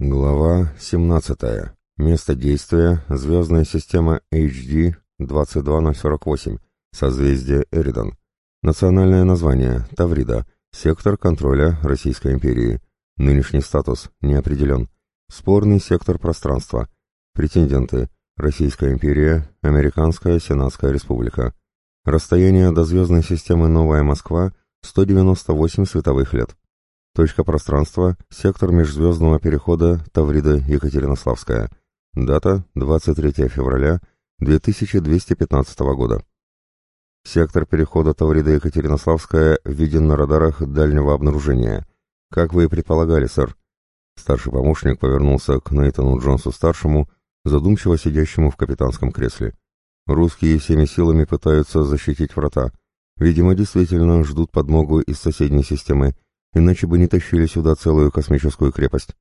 Глава 17. Место действия – звездная система HD 22048, созвездие Эридан. Национальное название – Таврида, сектор контроля Российской империи. Нынешний статус – не определен. Спорный сектор пространства. Претенденты – Российская империя, Американская Сенатская республика. Расстояние до звездной системы Новая Москва – 198 световых лет. Точка пространства – сектор межзвездного перехода Таврида-Екатеринославская. Дата – 23 февраля 2215 года. Сектор перехода Таврида-Екатеринославская виден на радарах дальнего обнаружения. Как вы и предполагали, сэр. Старший помощник повернулся к Нейтану Джонсу-старшему, задумчиво сидящему в капитанском кресле. Русские всеми силами пытаются защитить врата. Видимо, действительно ждут подмогу из соседней системы – иначе бы не тащили сюда целую космическую крепость.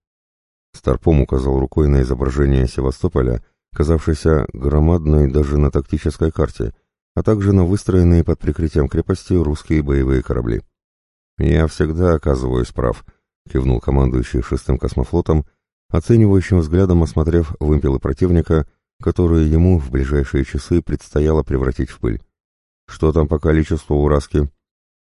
Старпом указал рукой на изображение Севастополя, казавшееся громадной даже на тактической карте, а также на выстроенные под прикрытием крепости русские боевые корабли. «Я всегда оказываюсь прав», — кивнул командующий шестым космофлотом, оценивающим взглядом осмотрев вымпелы противника, которые ему в ближайшие часы предстояло превратить в пыль. «Что там по количеству ураски?»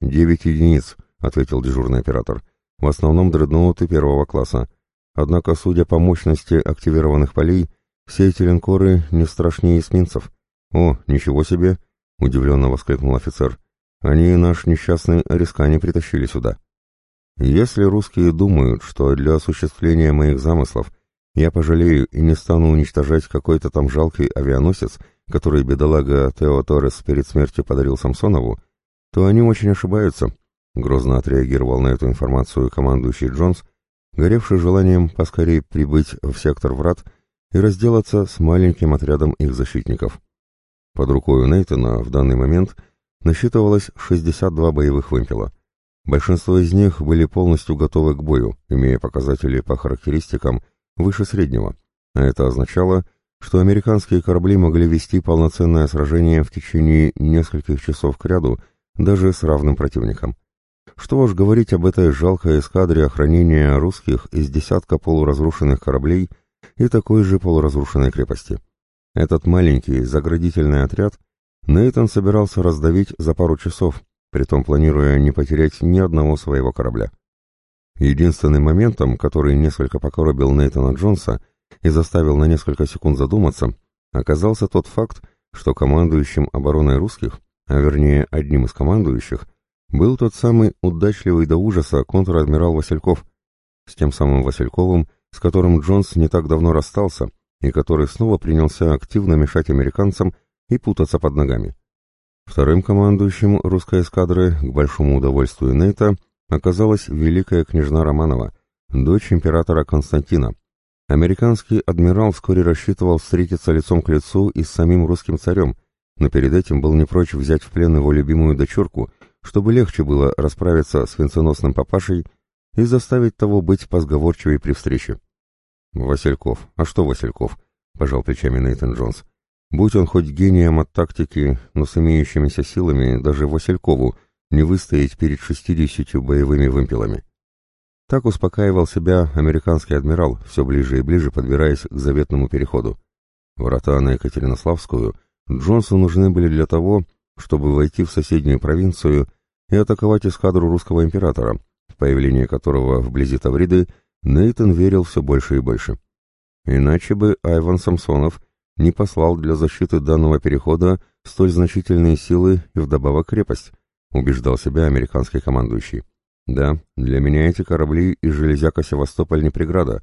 «Девять единиц», — ответил дежурный оператор. «В основном дредноуты первого класса. Однако, судя по мощности активированных полей, все эти линкоры не страшнее эсминцев». «О, ничего себе!» — удивленно воскликнул офицер. «Они наш несчастный Арискани притащили сюда». «Если русские думают, что для осуществления моих замыслов я пожалею и не стану уничтожать какой-то там жалкий авианосец, который бедолага Тео Торрес перед смертью подарил Самсонову, то они очень ошибаются» Грозно отреагировал на эту информацию командующий Джонс, горевший желанием поскорее прибыть в сектор врат и разделаться с маленьким отрядом их защитников. Под рукой у Нейтона в данный момент насчитывалось 62 боевых вымпела. Большинство из них были полностью готовы к бою, имея показатели по характеристикам выше среднего, а это означало, что американские корабли могли вести полноценное сражение в течение нескольких часов к ряду даже с равным противником. Что уж говорить об этой жалкой эскадре охранения русских из десятка полуразрушенных кораблей и такой же полуразрушенной крепости. Этот маленький заградительный отряд Нейтон собирался раздавить за пару часов, притом планируя не потерять ни одного своего корабля. Единственным моментом, который несколько покоробил Нейтона Джонса и заставил на несколько секунд задуматься, оказался тот факт, что командующим обороной русских, а вернее одним из командующих, был тот самый удачливый до ужаса контр-адмирал Васильков, с тем самым Васильковым, с которым Джонс не так давно расстался и который снова принялся активно мешать американцам и путаться под ногами. Вторым командующим русской эскадры, к большому удовольствию Нейта, оказалась великая княжна Романова, дочь императора Константина. Американский адмирал вскоре рассчитывал встретиться лицом к лицу и с самим русским царем, но перед этим был не прочь взять в плен его любимую дочурку, чтобы легче было расправиться с венценосным папашей и заставить того быть позговорчивее при встрече. «Васильков. А что Васильков?» — пожал плечами Нейтан Джонс. «Будь он хоть гением от тактики, но с имеющимися силами, даже Василькову не выстоять перед шестидесятью боевыми вымпелами». Так успокаивал себя американский адмирал, все ближе и ближе подбираясь к заветному переходу. Врата на Екатеринославскую Джонсу нужны были для того, чтобы войти в соседнюю провинцию и атаковать эскадру русского императора, появление которого вблизи Тавриды Нейтон верил все больше и больше. Иначе бы Айван Самсонов не послал для защиты данного перехода столь значительные силы и вдобавок крепость, убеждал себя американский командующий. Да, для меня эти корабли из железяка Севастополь не преграда,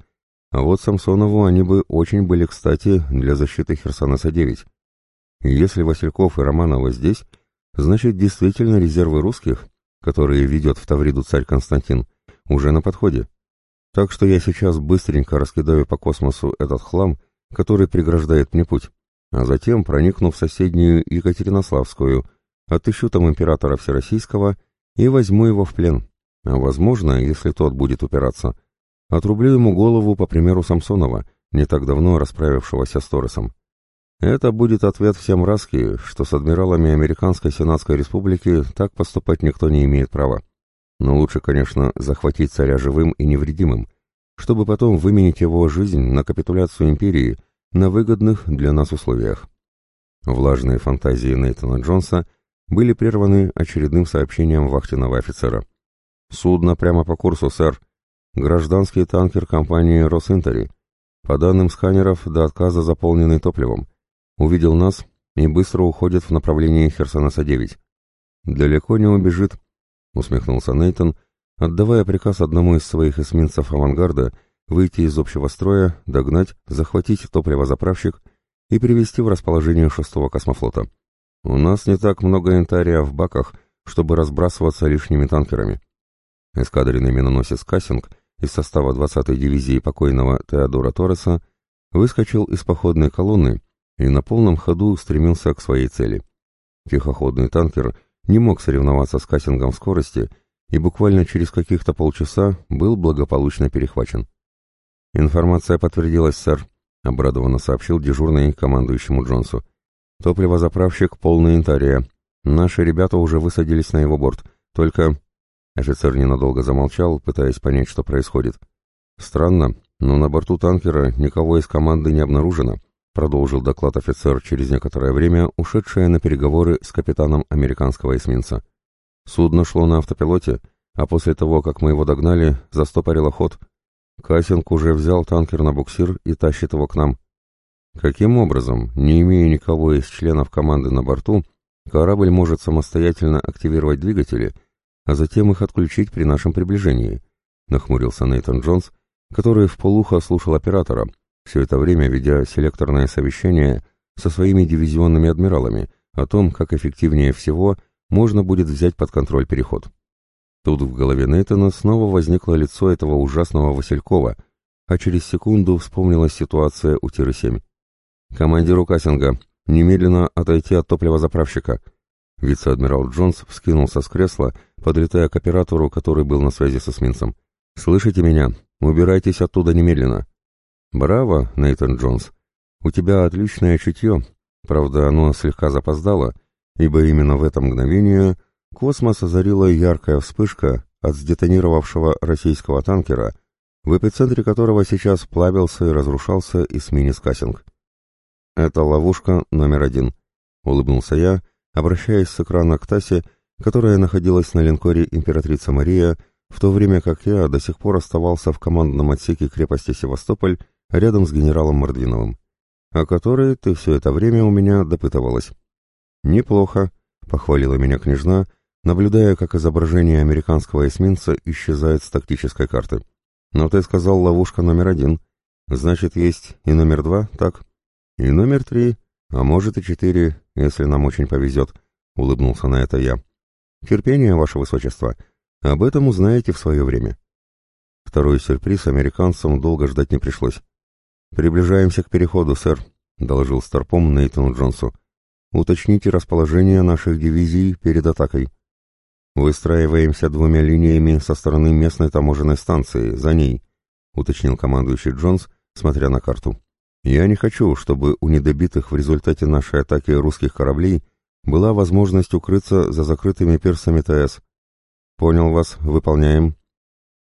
а вот Самсонову они бы очень были кстати для защиты Херсонеса-9. Если Васильков и Романова здесь, значит действительно резервы русских, которые ведет в Тавриду царь Константин, уже на подходе. Так что я сейчас быстренько раскидаю по космосу этот хлам, который преграждает мне путь, а затем, проникнув в соседнюю Екатеринославскую, отыщу там императора Всероссийского и возьму его в плен. А возможно, если тот будет упираться, отрублю ему голову по примеру Самсонова, не так давно расправившегося с Торресом. Это будет ответ всем Раски, что с адмиралами Американской Сенатской Республики так поступать никто не имеет права. Но лучше, конечно, захватить царя живым и невредимым, чтобы потом выменить его жизнь на капитуляцию империи на выгодных для нас условиях. Влажные фантазии Нейтана Джонса были прерваны очередным сообщением вахтенного офицера. «Судно прямо по курсу, сэр. Гражданский танкер компании «Росинтери». По данным сканеров, до отказа заполненный топливом. Увидел нас и быстро уходит в направлении Херсонеса-9. «Далеко не убежит», — усмехнулся Нейтон, отдавая приказ одному из своих эсминцев авангарда выйти из общего строя, догнать, захватить топливозаправщик и привести в расположение шестого космофлота. У нас не так много янтария в баках, чтобы разбрасываться лишними танкерами. Эскадренный миноносец «Кассинг» из состава 20-й дивизии покойного Теодора Торреса выскочил из походной колонны и на полном ходу стремился к своей цели. Тихоходный танкер не мог соревноваться с «Кассингом» в скорости и буквально через каких-то полчаса был благополучно перехвачен. «Информация подтвердилась, сэр», — обрадованно сообщил дежурный командующему Джонсу. «Топливозаправщик полный интария. Наши ребята уже высадились на его борт. Только...» Офицер ненадолго замолчал, пытаясь понять, что происходит. «Странно, но на борту танкера никого из команды не обнаружено», — продолжил доклад офицер через некоторое время, ушедшее на переговоры с капитаном американского эсминца. «Судно шло на автопилоте, а после того, как мы его догнали, застопорило ход». Кассинг уже взял танкер на буксир и тащит его к нам. Каким образом, не имея никого из членов команды на борту, корабль может самостоятельно активировать двигатели, а затем их отключить при нашем приближении? Нахмурился Нейтан Джонс, который в полухо слушал оператора, все это время ведя селекторное совещание со своими дивизионными адмиралами о том, как эффективнее всего можно будет взять под контроль переход. Тут в голове Нейтана снова возникло лицо этого ужасного Василькова, а через секунду вспомнилась ситуация у Тиры-7. «Командиру Кассинга, немедленно отойти от топливозаправщика!» Вице-адмирал Джонс вскинулся с кресла, подлетая к оператору, который был на связи с эсминцем. «Слышите меня? Убирайтесь оттуда немедленно!» «Браво, Нейтан Джонс! У тебя отличное чутье, правда, оно слегка запоздало, ибо именно в это мгновение Космос озарила яркая вспышка от сдетонировавшего российского танкера, в эпицентре которого сейчас плавился и разрушался эсминец Кассинг. «Это ловушка номер один», — улыбнулся я, обращаясь с экрана к Тасе, которая находилась на линкоре «Императрица Мария», в то время как я до сих пор оставался в командном отсеке крепости Севастополь рядом с генералом Мордвиновым, о которой ты все это время у меня допытывалась. «Неплохо», — похвалила меня княжна, — наблюдая, как изображение американского эсминца исчезает с тактической карты. «Но ты сказал ловушка номер один. Значит, есть и номер два, так? И номер три, а может и четыре, если нам очень повезет», — улыбнулся на это я. «Терпение, ваше высочество. Об этом узнаете в свое время». Второй сюрприз американцам долго ждать не пришлось. «Приближаемся к переходу, сэр», — доложил Старпом Нейтану Джонсу. «Уточните расположение наших дивизий перед атакой». «Выстраиваемся двумя линиями со стороны местной таможенной станции, за ней», — уточнил командующий Джонс, смотря на карту. «Я не хочу, чтобы у недобитых в результате нашей атаки русских кораблей была возможность укрыться за закрытыми пирсами ТС. Понял вас, выполняем».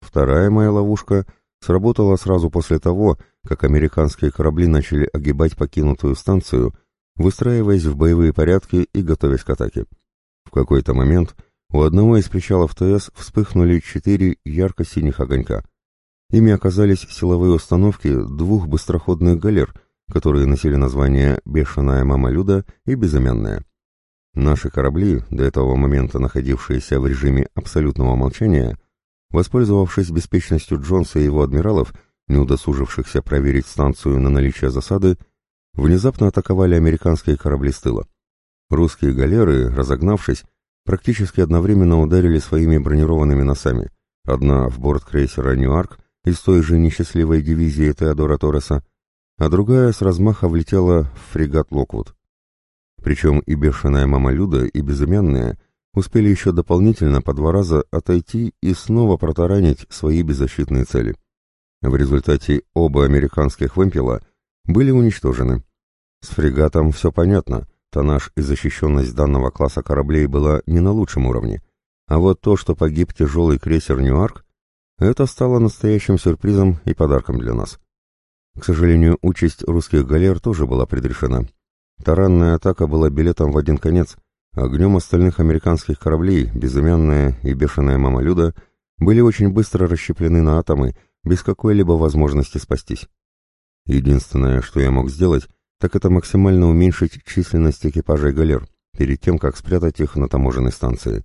Вторая моя ловушка сработала сразу после того, как американские корабли начали огибать покинутую станцию, выстраиваясь в боевые порядки и готовясь к атаке. В какой-то момент у одного из причалов ТС вспыхнули четыре ярко-синих огонька. Ими оказались силовые установки двух быстроходных галер, которые носили названия «Бешеная мама Люда» и «Безымянная». Наши корабли, до этого момента находившиеся в режиме абсолютного молчания, воспользовавшись беспечностью Джонса и его адмиралов, не удосужившихся проверить станцию на наличие засады, внезапно атаковали американские корабли с тыла. Русские галеры, разогнавшись, практически одновременно ударили своими бронированными носами. Одна в борт крейсера «Ньюарк» из той же несчастливой дивизии Теодора Торреса, а другая с размаха влетела в фрегат «Локвуд». Причем и бешеная мама Люда, и безымянная успели еще дополнительно по два раза отойти и снова протаранить свои беззащитные цели. В результате оба американских вымпела были уничтожены. С фрегатом все понятно — Тоннаж и защищенность данного класса кораблей была не на лучшем уровне, а вот то, что погиб тяжелый крейсер «Ньюарк», это стало настоящим сюрпризом и подарком для нас. К сожалению, участь русских галер тоже была предрешена. Таранная атака была билетом в один конец, огнем остальных американских кораблей, безымянная и бешеная мама Люда, были очень быстро расщеплены на атомы, без какой-либо возможности спастись. Единственное, что я мог сделать, так это максимально уменьшить численность экипажей галер, перед тем, как спрятать их на таможенной станции.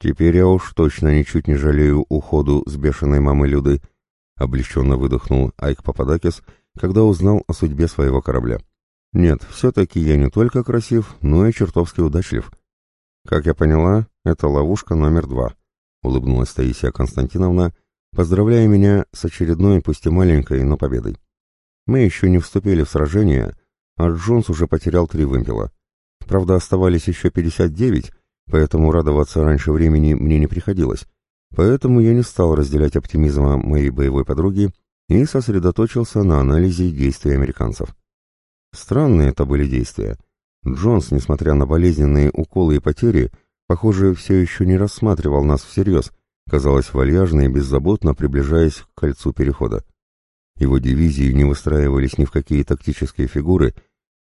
Теперь я уж точно ничуть не жалею уходу с бешеной мамы Люды, облегченно выдохнул Айк Пападакис, когда узнал о судьбе своего корабля. Нет, все-таки я не только красив, но и чертовски удачлив. Как я поняла, это ловушка номер два, улыбнулась Таисия Константиновна, поздравляя меня с очередной, пусть и маленькой, но победой. Мы еще не вступили в сражение, а Джонс уже потерял три вымпела. Правда, оставались еще 59, поэтому радоваться раньше времени мне не приходилось. Поэтому я не стал разделять оптимизма моей боевой подруги и сосредоточился на анализе действий американцев. Странные это были действия. Джонс, несмотря на болезненные уколы и потери, похоже, все еще не рассматривал нас всерьез, казалось вальяжно и беззаботно приближаясь к кольцу перехода. Его дивизии не выстраивались ни в какие тактические фигуры,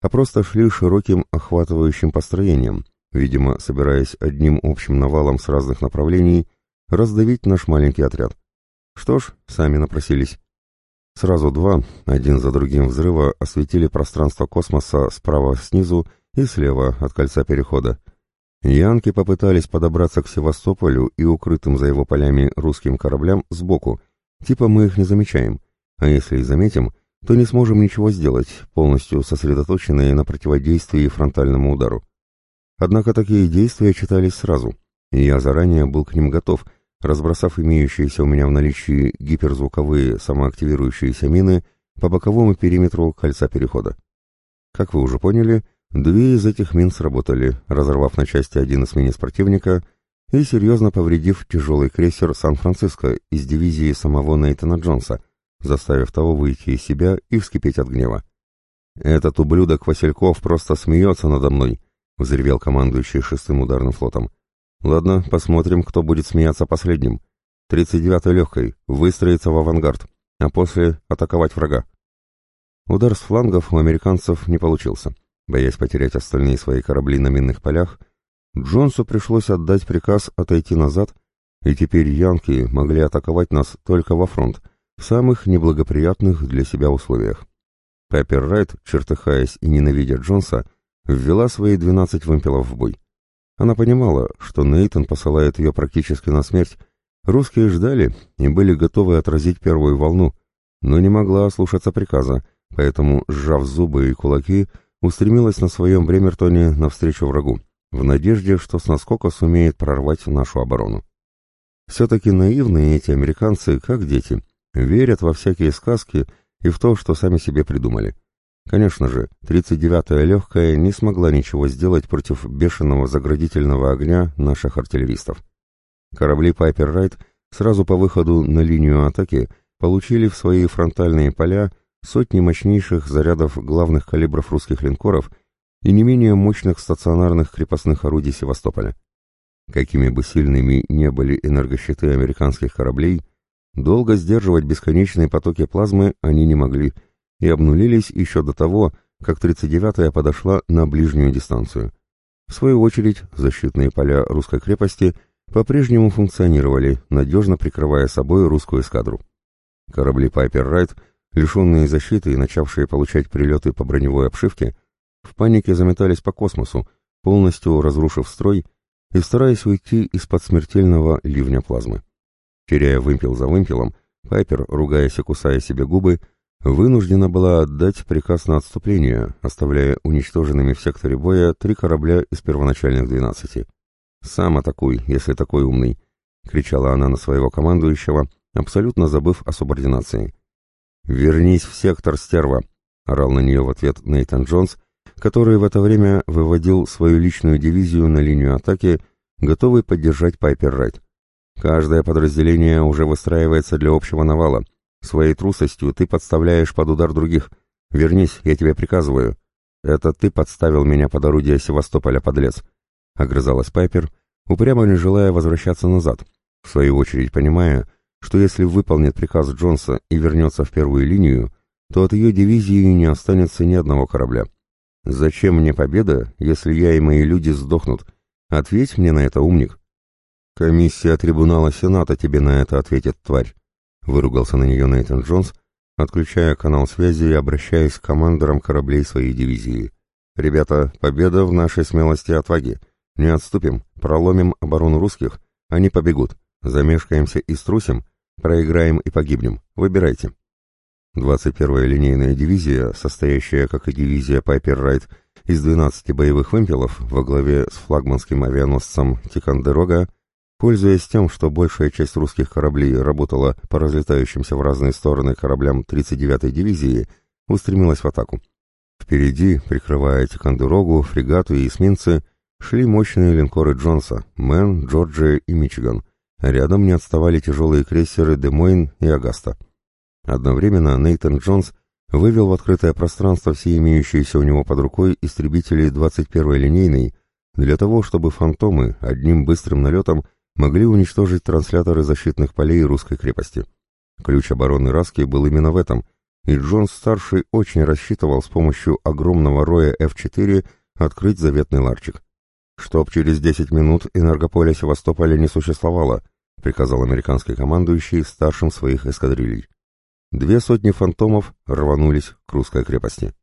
а просто шли широким охватывающим построением, видимо, собираясь одним общим навалом с разных направлений раздавить наш маленький отряд. Что ж, сами напросились. Сразу два, один за другим взрыва, осветили пространство космоса справа снизу и слева от кольца перехода. Янки попытались подобраться к Севастополю и укрытым за его полями русским кораблям сбоку, типа мы их не замечаем, а если и заметим, то не сможем ничего сделать, полностью сосредоточенные на противодействии фронтальному удару. Однако такие действия читались сразу, и я заранее был к ним готов, разбросав имеющиеся у меня в наличии гиперзвуковые самоактивирующиеся мины по боковому периметру кольца перехода. Как вы уже поняли, две из этих мин сработали, разорвав на части один эсминец противника и серьезно повредив тяжелый крейсер «Сан-Франциско» из дивизии самого Нейтана Джонса, заставив того выйти из себя и вскипеть от гнева. «Этот ублюдок Васильков просто смеется надо мной», — взревел командующий шестым ударным флотом. Ладно, посмотрим, кто будет смеяться последним. 39-й легкой, выстроиться в авангард, а после атаковать врага. Удар с флангов у американцев не получился. Боясь потерять остальные свои корабли на минных полях, Джонсу пришлось отдать приказ отойти назад, и теперь янки могли атаковать нас только во фронт, в самых неблагоприятных для себя условиях. Пайпер Райт, чертыхаясь и ненавидя Джонса, ввела свои 12 вымпелов в бой. Она понимала, что Нейтон посылает ее практически на смерть. Русские ждали и были готовы отразить первую волну, но не могла ослушаться приказа, поэтому, сжав зубы и кулаки, устремилась на своем Бремертоне навстречу врагу, в надежде, что с наскока сумеет прорвать нашу оборону. Все-таки наивные эти американцы, как дети, верят во всякие сказки и в то, что сами себе придумали. Конечно же, 39-я легкая не смогла ничего сделать против бешеного заградительного огня наших артиллеристов. Корабли Пайпер Райт сразу по выходу на линию атаки получили в свои фронтальные поля сотни мощнейших зарядов главных калибров русских линкоров и не менее мощных стационарных крепостных орудий Севастополя. Какими бы сильными не были энергощиты американских кораблей, долго сдерживать бесконечные потоки плазмы они не могли – и обнулились еще до того, как 39-я подошла на ближнюю дистанцию. В свою очередь, защитные поля русской крепости по-прежнему функционировали, надежно прикрывая собой русскую эскадру. Корабли Пайпер Райт, лишенные защиты и начавшие получать прилеты по броневой обшивке, в панике заметались по космосу, полностью разрушив строй и стараясь уйти из-под смертельного ливня плазмы. Теряя вымпел за вымпелом, Пайпер, ругаясь и кусая себе губы, вынуждена была отдать приказ на отступление, оставляя уничтоженными в секторе боя три корабля из первоначальных двенадцати. «Сам атакуй, если такой умный!» — кричала она на своего командующего, абсолютно забыв о субординации. «Вернись в сектор, стерва!» — орал на нее в ответ Нейтан Джонс, который в это время выводил свою личную дивизию на линию атаки, готовый поддержать Пайпер Райт. «Каждое подразделение уже выстраивается для общего навала. Своей трусостью ты подставляешь под удар других. Вернись, я тебе приказываю. Это ты подставил меня под орудие Севастополя, подлец. Огрызалась Пайпер, упрямо не желая возвращаться назад, в свою очередь понимая, что если выполнит приказ Джонса и вернется в первую линию, то от ее дивизии не останется ни одного корабля. Зачем мне победа, если я и мои люди сдохнут? Ответь мне на это, умник. Комиссия трибунала Сената тебе на это ответит, тварь. Выругался на нее Нейтан Джонс, отключая канал связи и обращаясь к командорам кораблей своей дивизии. «Ребята, победа в нашей смелости и отваге. Не отступим, проломим оборону русских, они побегут. Замешкаемся и струсим, проиграем и погибнем. Выбирайте». 21-я линейная дивизия, состоящая, как и дивизия Пайпер Райт, из 12 боевых вымпелов во главе с флагманским авианосцем Тикандерога, пользуясь тем, что большая часть русских кораблей работала по разлетающимся в разные стороны кораблям 39-й дивизии, устремилась в атаку. Впереди, прикрывая Тикондерогу, фрегаты и эсминцы, шли мощные линкоры Джонса, Мэн, Джорджия и Мичиган. Рядом не отставали тяжелые крейсеры Демойн и Огаста. Одновременно Нейтан Джонс вывел в открытое пространство все имеющиеся у него под рукой истребители 21-й линейной для того, чтобы фантомы одним быстрым налетом могли уничтожить трансляторы защитных полей русской крепости. Ключ обороны Раски был именно в этом, и Джонс-старший очень рассчитывал с помощью огромного роя F4 открыть заветный ларчик. «Чтоб через 10 минут энергополя Севастополя не существовало», приказал американский командующий старшим своих эскадрилей. Две сотни фантомов рванулись к русской крепости.